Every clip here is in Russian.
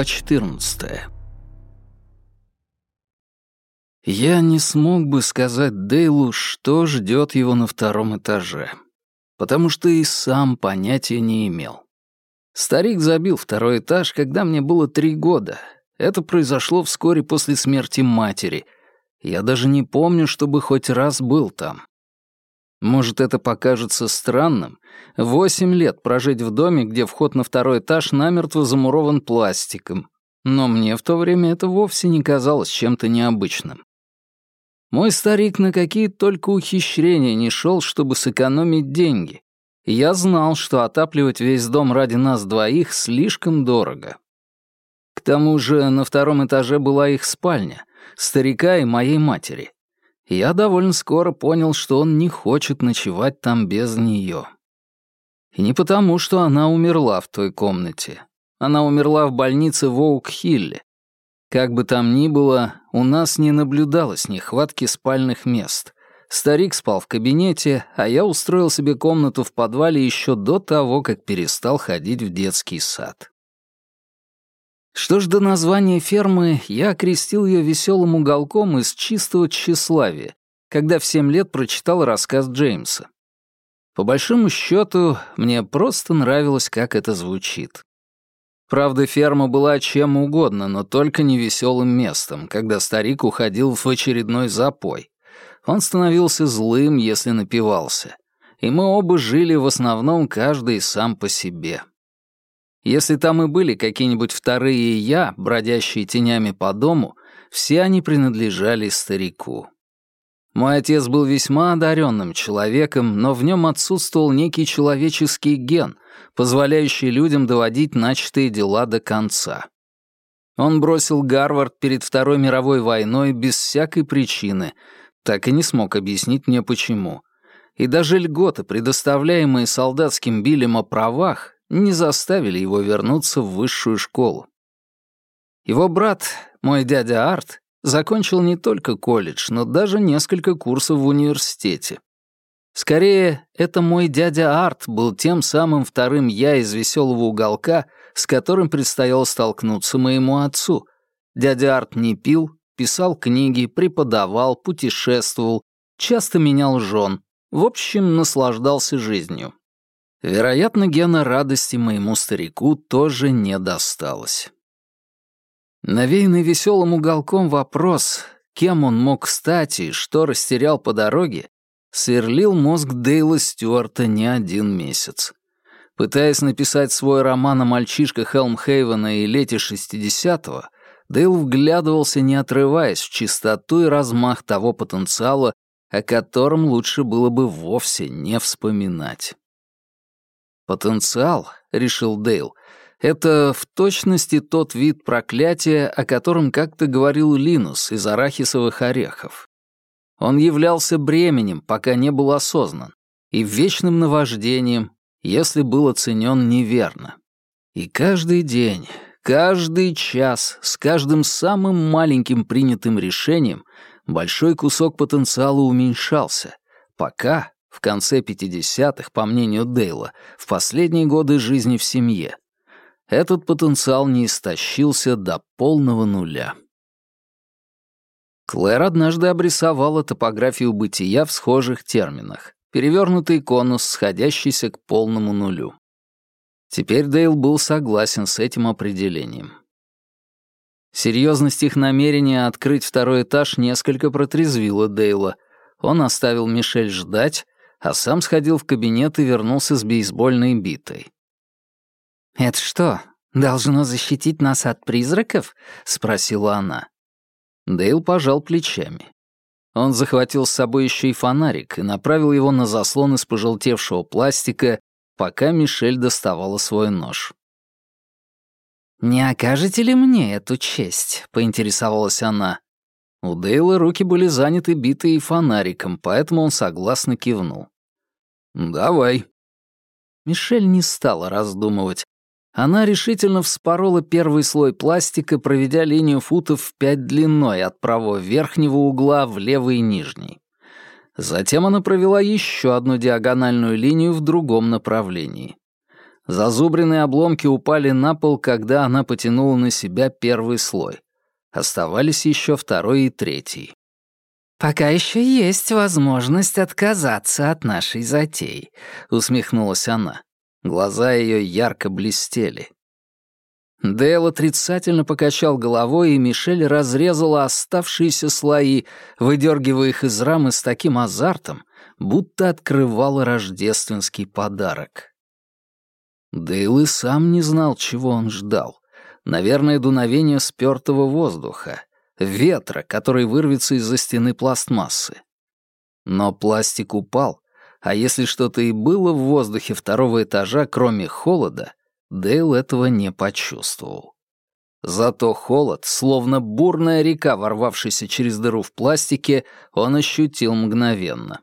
Глава 14 Я не смог бы сказать Дейлу, что ждет его на втором этаже, потому что и сам понятия не имел. Старик забил второй этаж, когда мне было три года. Это произошло вскоре после смерти матери. Я даже не помню, чтобы хоть раз был там. Может, это покажется странным. Восемь лет прожить в доме, где вход на второй этаж намертво замурован пластиком. Но мне в то время это вовсе не казалось чем-то необычным. Мой старик на какие только ухищрения не шел, чтобы сэкономить деньги. я знал, что отапливать весь дом ради нас двоих слишком дорого. К тому же на втором этаже была их спальня, старика и моей матери я довольно скоро понял, что он не хочет ночевать там без нее. И не потому, что она умерла в той комнате. Она умерла в больнице в Оук-Хилле. Как бы там ни было, у нас не наблюдалось нехватки спальных мест. Старик спал в кабинете, а я устроил себе комнату в подвале еще до того, как перестал ходить в детский сад. Что ж до названия фермы, я окрестил ее веселым уголком из чистого тщеславия, когда в семь лет прочитал рассказ Джеймса. По большому счету, мне просто нравилось, как это звучит. Правда, ферма была чем угодно, но только не веселым местом, когда старик уходил в очередной запой. Он становился злым, если напивался. И мы оба жили в основном каждый сам по себе. Если там и были какие-нибудь вторые «я», бродящие тенями по дому, все они принадлежали старику. Мой отец был весьма одаренным человеком, но в нем отсутствовал некий человеческий ген, позволяющий людям доводить начатые дела до конца. Он бросил Гарвард перед Второй мировой войной без всякой причины, так и не смог объяснить мне почему. И даже льготы, предоставляемые солдатским Биллем о правах, не заставили его вернуться в высшую школу. Его брат, мой дядя Арт, закончил не только колледж, но даже несколько курсов в университете. Скорее, это мой дядя Арт был тем самым вторым я из веселого уголка, с которым предстояло столкнуться моему отцу. Дядя Арт не пил, писал книги, преподавал, путешествовал, часто менял жен, в общем, наслаждался жизнью. Вероятно, гена радости моему старику тоже не досталось. Навеянный веселым уголком вопрос, кем он мог стать и что растерял по дороге, сверлил мозг Дейла Стюарта не один месяц. Пытаясь написать свой роман о мальчишках Хелмхейвена и лете 60-го, Дейл вглядывался, не отрываясь, в чистоту и размах того потенциала, о котором лучше было бы вовсе не вспоминать. Потенциал, решил Дейл, это в точности тот вид проклятия, о котором как-то говорил Линус из арахисовых орехов. Он являлся бременем, пока не был осознан, и вечным наваждением, если был оценен неверно. И каждый день, каждый час, с каждым самым маленьким принятым решением большой кусок потенциала уменьшался, пока, в конце 50-х, по мнению Дейла, в последние годы жизни в семье, этот потенциал не истощился до полного нуля. Клэр однажды обрисовала топографию бытия в схожих терминах. Перевернутый конус, сходящийся к полному нулю. Теперь Дейл был согласен с этим определением. Серьезность их намерения открыть второй этаж несколько протрезвила Дейла. Он оставил Мишель ждать, а сам сходил в кабинет и вернулся с бейсбольной битой. «Это что, должно защитить нас от призраков?» — спросила она. Дейл пожал плечами. Он захватил с собой еще и фонарик и направил его на заслон из пожелтевшего пластика, пока Мишель доставала свой нож. «Не окажете ли мне эту честь?» — поинтересовалась она. У Дейла руки были заняты битой и фонариком, поэтому он согласно кивнул. «Давай». Мишель не стала раздумывать. Она решительно вспорола первый слой пластика, проведя линию футов в пять длиной от правого верхнего угла в левый нижний. Затем она провела еще одну диагональную линию в другом направлении. Зазубренные обломки упали на пол, когда она потянула на себя первый слой. Оставались еще второй и третий. «Пока еще есть возможность отказаться от нашей затеи», — усмехнулась она. Глаза ее ярко блестели. Дейл отрицательно покачал головой, и Мишель разрезала оставшиеся слои, выдергивая их из рамы с таким азартом, будто открывала рождественский подарок. Дейл и сам не знал, чего он ждал. Наверное, дуновение спёртого воздуха, ветра, который вырвется из-за стены пластмассы. Но пластик упал, а если что-то и было в воздухе второго этажа, кроме холода, Дейл этого не почувствовал. Зато холод, словно бурная река, ворвавшаяся через дыру в пластике, он ощутил мгновенно.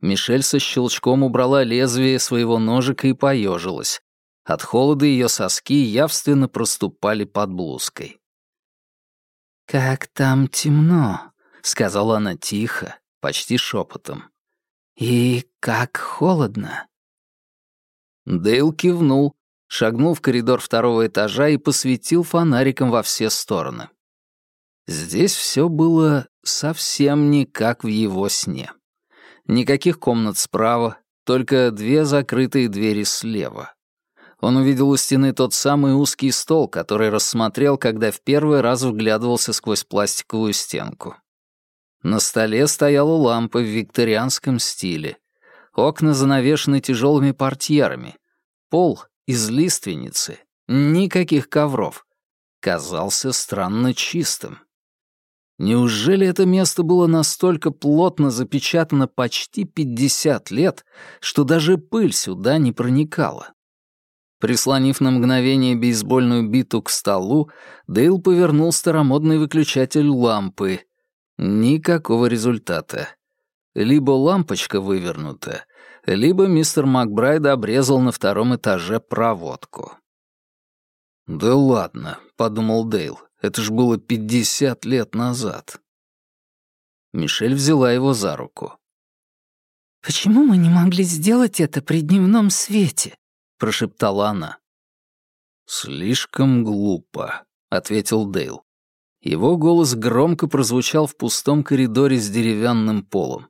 Мишель со щелчком убрала лезвие своего ножика и поежилась. От холода ее соски явственно проступали под блузкой. «Как там темно», — сказала она тихо, почти шепотом. «И как холодно». Дейл кивнул, шагнул в коридор второго этажа и посветил фонариком во все стороны. Здесь все было совсем не как в его сне. Никаких комнат справа, только две закрытые двери слева. Он увидел у стены тот самый узкий стол, который рассмотрел, когда в первый раз вглядывался сквозь пластиковую стенку. На столе стояла лампа в викторианском стиле. Окна занавешены тяжелыми портьерами. Пол из лиственницы, никаких ковров. Казался странно чистым. Неужели это место было настолько плотно запечатано почти 50 лет, что даже пыль сюда не проникала? Прислонив на мгновение бейсбольную биту к столу, Дейл повернул старомодный выключатель лампы. Никакого результата. Либо лампочка вывернута, либо мистер Макбрайд обрезал на втором этаже проводку. «Да ладно», — подумал Дейл, — «это ж было пятьдесят лет назад». Мишель взяла его за руку. «Почему мы не могли сделать это при дневном свете?» — прошептала она. «Слишком глупо», — ответил Дейл. Его голос громко прозвучал в пустом коридоре с деревянным полом.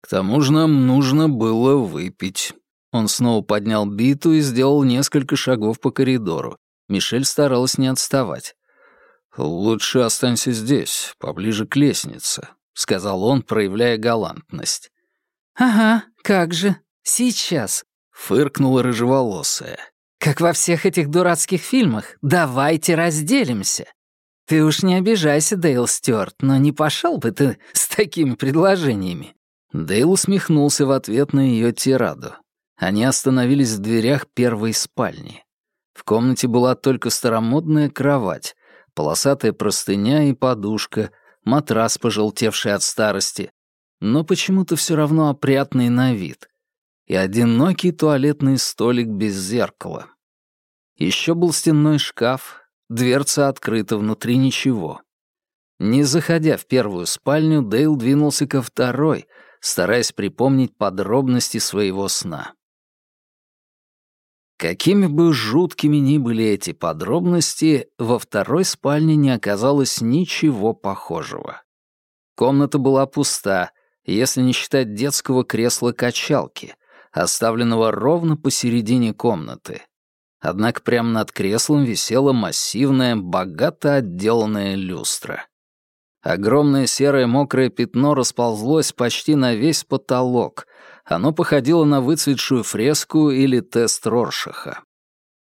К тому же нам нужно было выпить. Он снова поднял биту и сделал несколько шагов по коридору. Мишель старалась не отставать. «Лучше останься здесь, поближе к лестнице», — сказал он, проявляя галантность. «Ага, как же, сейчас», — фыркнула рыжеволосая. «Как во всех этих дурацких фильмах, давайте разделимся. Ты уж не обижайся, Дейл Стюарт, но не пошел бы ты с такими предложениями. Дейл усмехнулся в ответ на ее тираду. Они остановились в дверях первой спальни. В комнате была только старомодная кровать, полосатая простыня и подушка, матрас, пожелтевший от старости, но почему-то все равно опрятный на вид, и одинокий туалетный столик без зеркала. Еще был стенной шкаф, дверца открыта, внутри ничего. Не заходя в первую спальню, Дейл двинулся ко второй — стараясь припомнить подробности своего сна. Какими бы жуткими ни были эти подробности, во второй спальне не оказалось ничего похожего. Комната была пуста, если не считать детского кресла-качалки, оставленного ровно посередине комнаты. Однако прямо над креслом висела массивная, богато отделанная люстра. Огромное серое мокрое пятно расползлось почти на весь потолок. Оно походило на выцветшую фреску или тест Роршаха.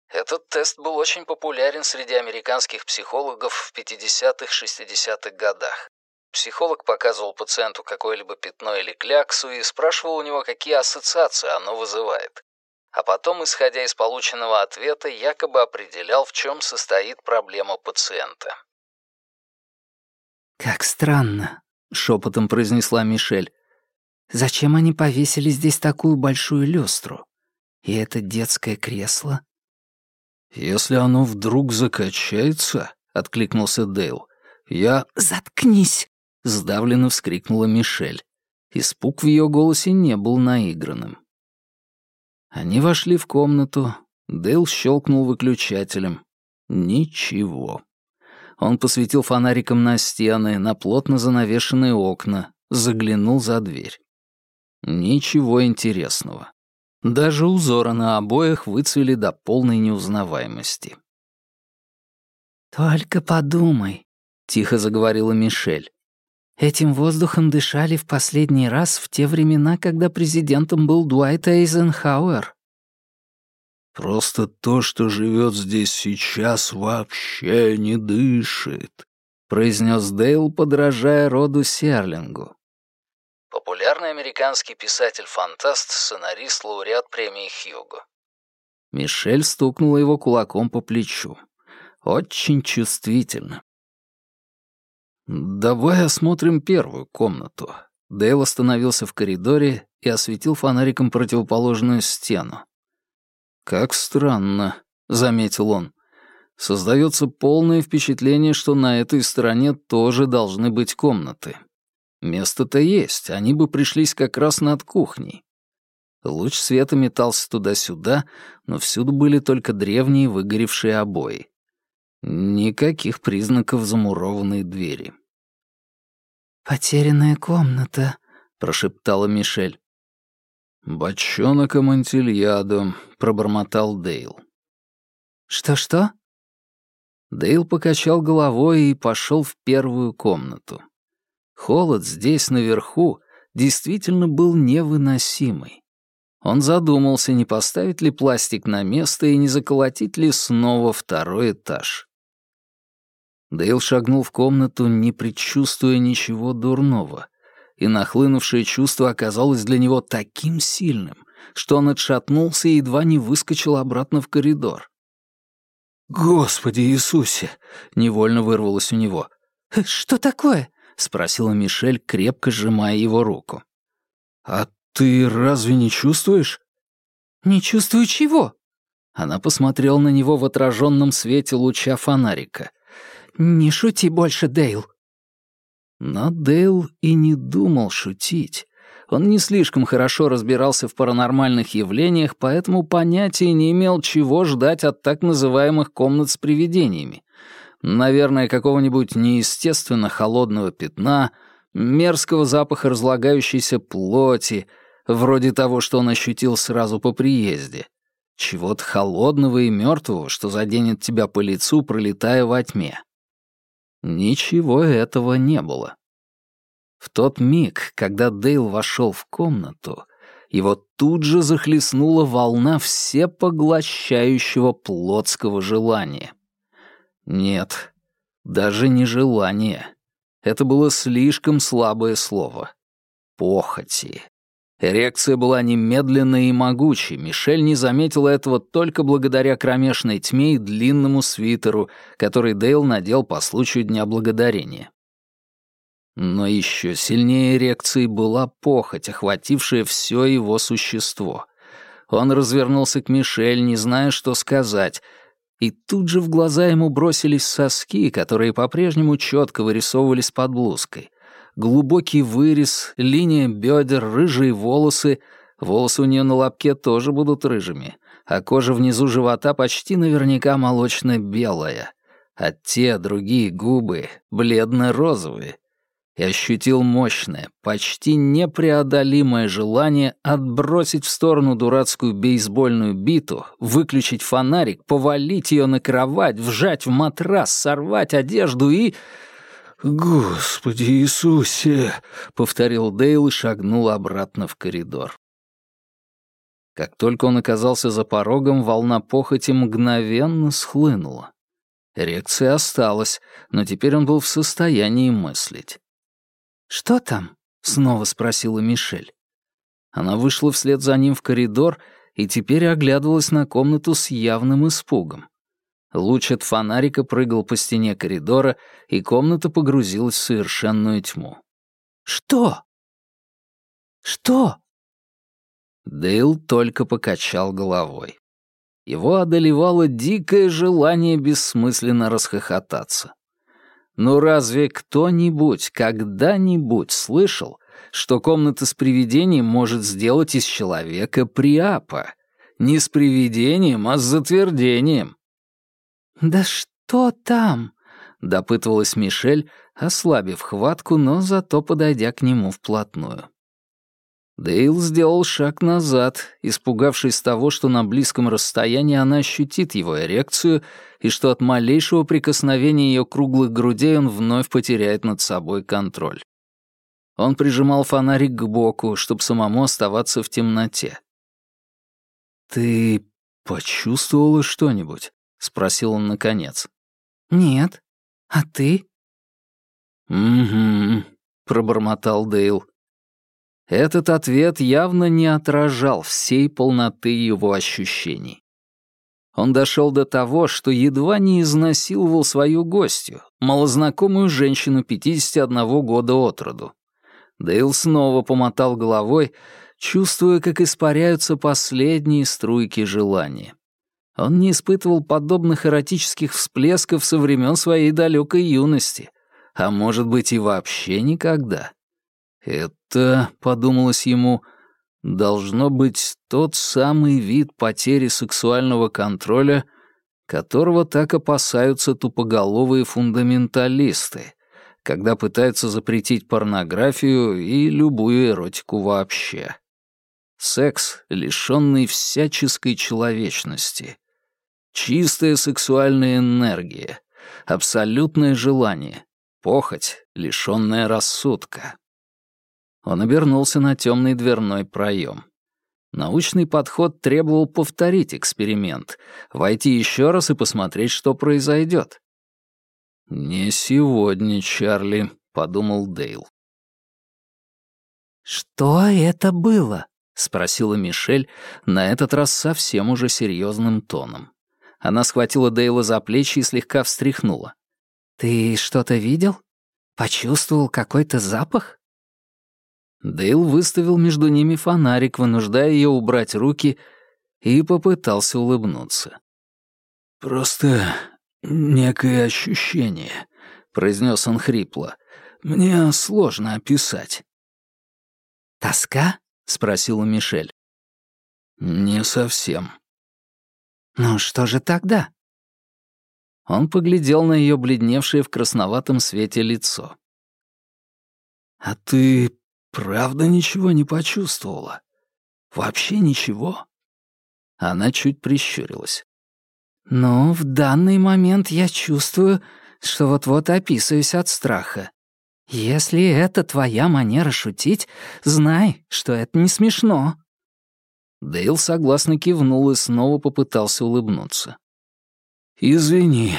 Этот тест был очень популярен среди американских психологов в 50-60-х годах. Психолог показывал пациенту какое-либо пятно или кляксу и спрашивал у него, какие ассоциации оно вызывает. А потом, исходя из полученного ответа, якобы определял, в чем состоит проблема пациента. «Как странно», — шепотом произнесла Мишель. «Зачем они повесили здесь такую большую люстру? И это детское кресло?» «Если оно вдруг закачается», — откликнулся Дейл, — «я...» «Заткнись!» — сдавленно вскрикнула Мишель. Испуг в ее голосе не был наигранным. Они вошли в комнату. Дейл щелкнул выключателем. Ничего. Он посветил фонариком на стены, на плотно занавешенные окна, заглянул за дверь. Ничего интересного. Даже узоры на обоях выцвели до полной неузнаваемости. «Только подумай», — тихо заговорила Мишель. «Этим воздухом дышали в последний раз в те времена, когда президентом был Дуайт Эйзенхауэр». «Просто то, что живет здесь сейчас, вообще не дышит», — произнес Дейл, подражая роду Серлингу. Популярный американский писатель-фантаст, сценарист, лауреат премии Хьюго. Мишель стукнула его кулаком по плечу. Очень чувствительно. «Давай осмотрим первую комнату». Дейл остановился в коридоре и осветил фонариком противоположную стену. «Как странно», — заметил он. «Создается полное впечатление, что на этой стороне тоже должны быть комнаты. Место-то есть, они бы пришлись как раз над кухней». Луч света метался туда-сюда, но всюду были только древние выгоревшие обои. Никаких признаков замурованной двери. «Потерянная комната», — прошептала Мишель. «Бочонок Амантильядо», — пробормотал Дейл. «Что-что?» Дейл покачал головой и пошел в первую комнату. Холод здесь, наверху, действительно был невыносимый. Он задумался, не поставить ли пластик на место и не заколотить ли снова второй этаж. Дейл шагнул в комнату, не предчувствуя ничего дурного, и нахлынувшее чувство оказалось для него таким сильным, что он отшатнулся и едва не выскочил обратно в коридор. «Господи Иисусе!» — невольно вырвалось у него. «Э, «Что такое?» — спросила Мишель, крепко сжимая его руку. «А ты разве не чувствуешь?» «Не чувствую чего?» Она посмотрела на него в отраженном свете луча фонарика — «Не шути больше, Дейл». Но Дейл и не думал шутить. Он не слишком хорошо разбирался в паранормальных явлениях, поэтому понятия не имел, чего ждать от так называемых комнат с привидениями. Наверное, какого-нибудь неестественно холодного пятна, мерзкого запаха разлагающейся плоти, вроде того, что он ощутил сразу по приезде. Чего-то холодного и мертвого, что заденет тебя по лицу, пролетая во тьме. Ничего этого не было. В тот миг, когда Дейл вошел в комнату, его тут же захлестнула волна всепоглощающего плотского желания. Нет, даже не желание. Это было слишком слабое слово. Похоти. Эрекция была немедленной и могучей. Мишель не заметила этого только благодаря кромешной тьме и длинному свитеру, который Дейл надел по случаю Дня Благодарения. Но еще сильнее эрекции была похоть, охватившая все его существо. Он развернулся к Мишель, не зная, что сказать, и тут же в глаза ему бросились соски, которые по-прежнему четко вырисовывались под блузкой — глубокий вырез, линия бедер, рыжие волосы. Волосы у нее на лобке тоже будут рыжими, а кожа внизу живота почти наверняка молочно-белая, а те другие губы бледно-розовые. И ощутил мощное, почти непреодолимое желание отбросить в сторону дурацкую бейсбольную биту, выключить фонарик, повалить ее на кровать, вжать в матрас, сорвать одежду и... «Господи Иисусе!» — повторил Дейл и шагнул обратно в коридор. Как только он оказался за порогом, волна похоти мгновенно схлынула. Эрекция осталась, но теперь он был в состоянии мыслить. «Что там?» — снова спросила Мишель. Она вышла вслед за ним в коридор и теперь оглядывалась на комнату с явным испугом. Луч от фонарика прыгал по стене коридора, и комната погрузилась в совершенную тьму. «Что? Что?» Дейл только покачал головой. Его одолевало дикое желание бессмысленно расхохотаться. Но разве кто-нибудь когда-нибудь слышал, что комната с привидением может сделать из человека приапа, Не с привидением, а с затвердением». «Да что там?» — допытывалась Мишель, ослабив хватку, но зато подойдя к нему вплотную. Дейл сделал шаг назад, испугавшись того, что на близком расстоянии она ощутит его эрекцию и что от малейшего прикосновения ее круглых грудей он вновь потеряет над собой контроль. Он прижимал фонарик к боку, чтобы самому оставаться в темноте. «Ты почувствовала что-нибудь?» — спросил он наконец. «Нет. А ты?» «Угу», — пробормотал Дейл. Этот ответ явно не отражал всей полноты его ощущений. Он дошел до того, что едва не изнасиловал свою гостью, малознакомую женщину 51 года от роду. Дейл снова помотал головой, чувствуя, как испаряются последние струйки желания. Он не испытывал подобных эротических всплесков со времен своей далекой юности, а может быть и вообще никогда. Это, подумалось ему, должно быть тот самый вид потери сексуального контроля, которого так опасаются тупоголовые фундаменталисты, когда пытаются запретить порнографию и любую эротику вообще. Секс, лишённый всяческой человечности. Чистая сексуальная энергия, абсолютное желание, похоть, лишённая рассудка. Он обернулся на темный дверной проем. Научный подход требовал повторить эксперимент, войти еще раз и посмотреть, что произойдет. «Не сегодня, Чарли», — подумал Дейл. «Что это было?» — спросила Мишель, на этот раз совсем уже серьезным тоном. Она схватила Дейла за плечи и слегка встряхнула. «Ты что-то видел? Почувствовал какой-то запах?» Дейл выставил между ними фонарик, вынуждая ее убрать руки, и попытался улыбнуться. «Просто некое ощущение», — произнес он хрипло. «Мне сложно описать». «Тоска?» — спросила Мишель. «Не совсем». «Ну что же тогда?» Он поглядел на ее бледневшее в красноватом свете лицо. «А ты Правда ничего не почувствовала? Вообще ничего?» Она чуть прищурилась. «Ну, в данный момент я чувствую, что вот-вот описываюсь от страха. Если это твоя манера шутить, знай, что это не смешно». Дейл согласно кивнул и снова попытался улыбнуться. «Извини,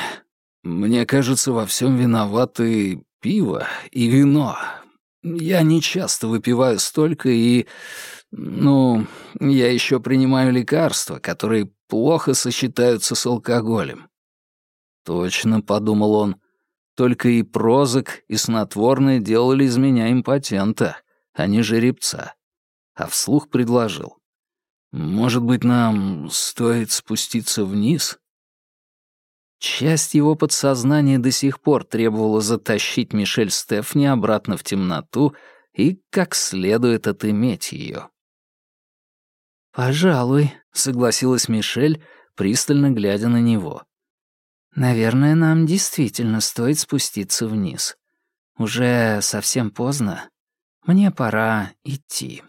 мне кажется, во всем виноваты пиво и вино, я не часто выпиваю столько и... Ну, я еще принимаю лекарства, которые плохо сочетаются с алкоголем. Точно, подумал он. Только и прозок, и снотворное делали из меня импотента, а не жеребца. А вслух предложил. Может быть, нам стоит спуститься вниз? Часть его подсознания до сих пор требовала затащить Мишель Стефни обратно в темноту и как следует отыметь ее. «Пожалуй», — согласилась Мишель, пристально глядя на него. «Наверное, нам действительно стоит спуститься вниз. Уже совсем поздно. Мне пора идти».